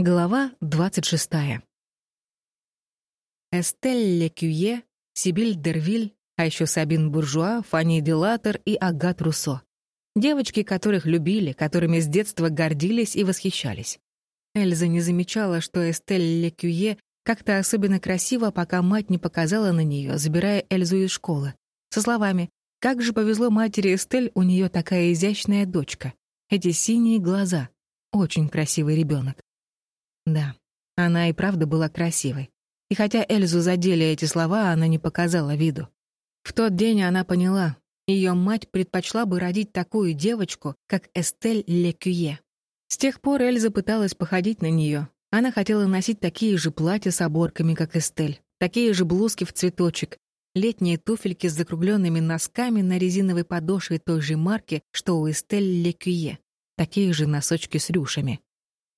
Глава 26. Эстель Лекюе, Сибиль Дервиль, а еще Сабин Буржуа, Фанни Делатор и Агат Руссо. Девочки, которых любили, которыми с детства гордились и восхищались. Эльза не замечала, что Эстель Лекюе как-то особенно красиво, пока мать не показала на нее, забирая Эльзу из школы. Со словами «Как же повезло матери Эстель, у нее такая изящная дочка. Эти синие глаза. Очень красивый ребенок. Да, она и правда была красивой. И хотя Эльзу задели эти слова, она не показала виду. В тот день она поняла, ее мать предпочла бы родить такую девочку, как Эстель Лекюе. С тех пор Эльза пыталась походить на нее. Она хотела носить такие же платья с оборками, как Эстель, такие же блузки в цветочек, летние туфельки с закругленными носками на резиновой подошве той же марки, что у Эстель Лекюе, такие же носочки с рюшами.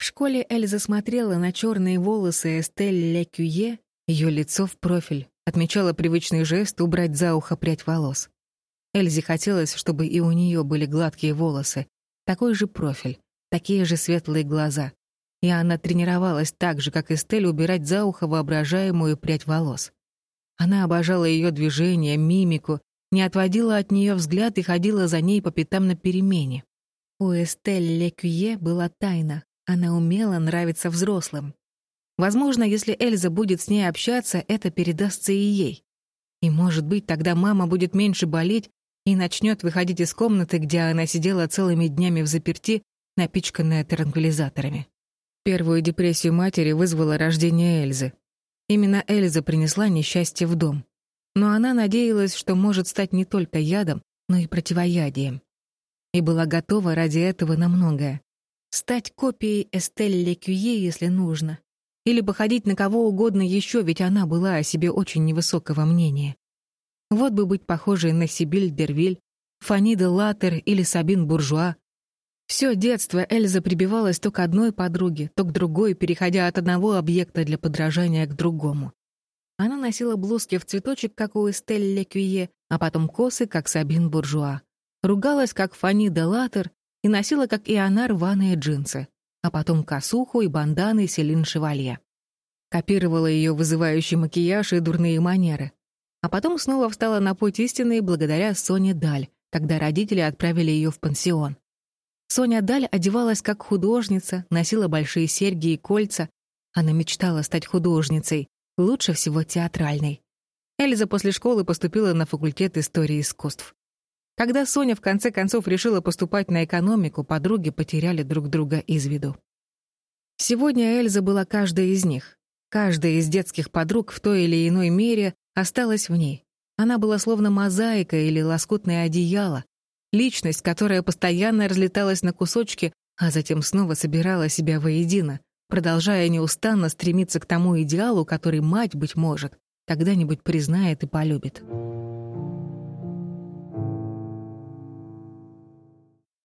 В школе Эльза смотрела на черные волосы Эстель Лекюе, ее лицо в профиль, отмечала привычный жест убрать за ухо прядь волос. Эльзе хотелось, чтобы и у нее были гладкие волосы, такой же профиль, такие же светлые глаза. И она тренировалась так же, как Эстель, убирать за ухо воображаемую прядь волос. Она обожала ее движения, мимику, не отводила от нее взгляд и ходила за ней по пятам на перемене. У Эстель Лекюе была тайна, она умела нравиться взрослым. Возможно, если Эльза будет с ней общаться, это передастся и ей. И, может быть, тогда мама будет меньше болеть и начнет выходить из комнаты, где она сидела целыми днями в заперти, напичканная транквилизаторами. Первую депрессию матери вызвало рождение Эльзы. Именно Эльза принесла несчастье в дом. Но она надеялась, что может стать не только ядом, но и противоядием. И была готова ради этого на многое. Стать копией Эстель Лекюе, если нужно. Или походить на кого угодно еще, ведь она была о себе очень невысокого мнения. Вот бы быть похожей на Сибиль Дервиль, Фанни де Латер или Сабин Буржуа. Все детство Эльза прибивалась то к одной подруге, то к другой, переходя от одного объекта для подражания к другому. Она носила блузки в цветочек, как у Эстель Лекюе, а потом косы, как Сабин Буржуа. Ругалась, как Фанни де Латер, и носила, как и она, рваные джинсы, а потом косуху и банданы Селин Шевалье. Копировала ее вызывающий макияж и дурные манеры. А потом снова встала на путь истины благодаря Соне Даль, когда родители отправили ее в пансион. Соня Даль одевалась как художница, носила большие серьги и кольца. Она мечтала стать художницей, лучше всего театральной. Эльза после школы поступила на факультет истории искусств. Когда Соня в конце концов решила поступать на экономику, подруги потеряли друг друга из виду. Сегодня Эльза была каждой из них. Каждая из детских подруг в той или иной мере осталась в ней. Она была словно мозаика или лоскутное одеяло, личность, которая постоянно разлеталась на кусочки, а затем снова собирала себя воедино, продолжая неустанно стремиться к тому идеалу, который мать, быть может, когда-нибудь признает и полюбит.